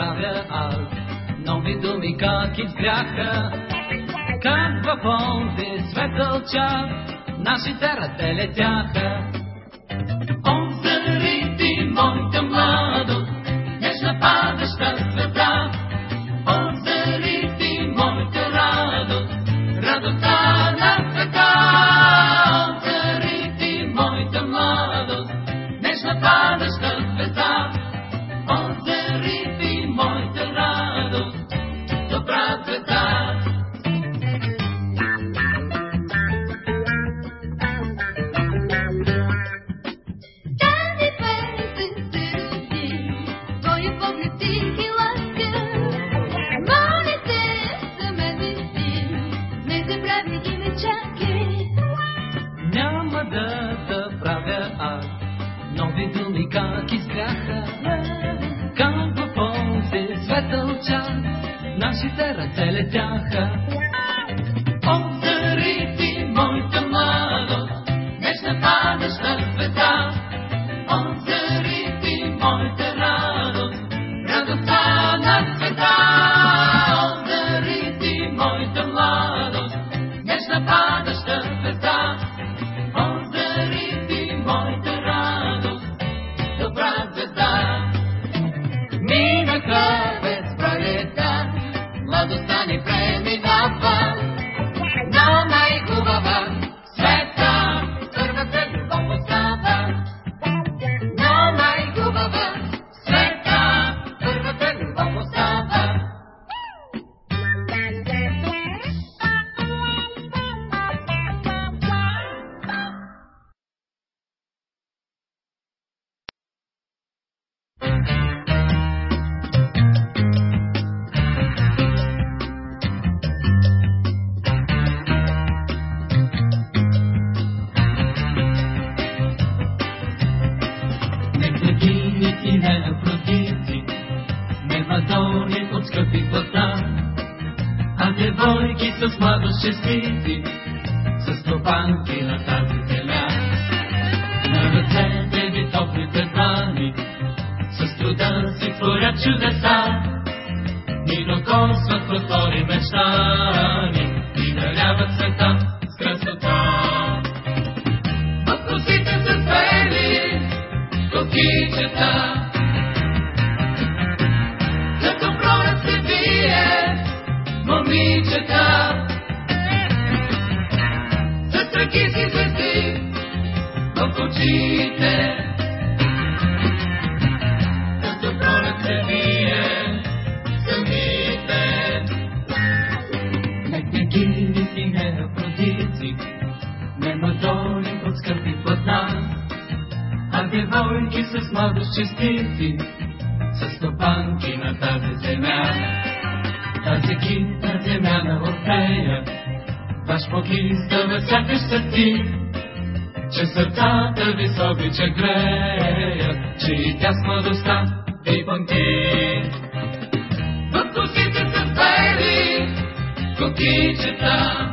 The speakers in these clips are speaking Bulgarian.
правя аз. Нови думи как изгряха, как в онзи светъл час нашите ръце летяха. Нови думи как изгряха. В онзи светъл час нашите ръце летяха. А девойки с младост щастливи, с стопанки на тази земя. На ръцете ви топлите длани, с труда си творят чудеса, ни докосват простори мечтани, и даряват света в очите. Като пролет се вие, самите. Не княгиници, не афродици, не мадони от скъпи платна, а девойки с младост честити, с стопанки на тази земя. Тази китна земя на Орфея, ваш покистава сякаш са ти, че сърцата ви с обича греят, че и тя с младостта ви пънти. В косите са бели кокичета,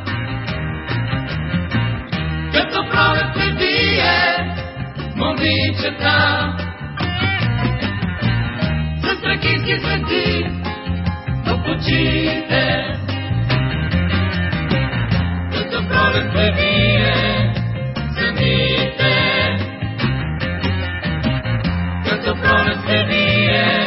като пролет се вие, момичета. С ръкински свети в очите, като се вие, from oblivion.